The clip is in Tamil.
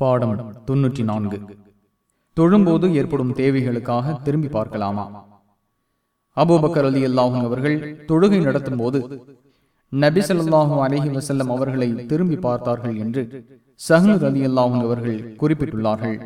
பாடம் தொன்னூற்றி நான்கு தொழும்போது ஏற்படும் தேவைகளுக்காக திரும்பி பார்க்கலாமா? அபூபக்கர் அலி அல்லாஹும் அவர்கள் தொழுகை நடத்தும் போது நபிசல்லாஹும் அலஹி வசல்லம் அவர்களை திரும்பி பார்த்தார்கள் என்று சஹ்னத் அலி அல்லாஹும் அவர்கள் குறிப்பிட்டுள்ளார்கள்.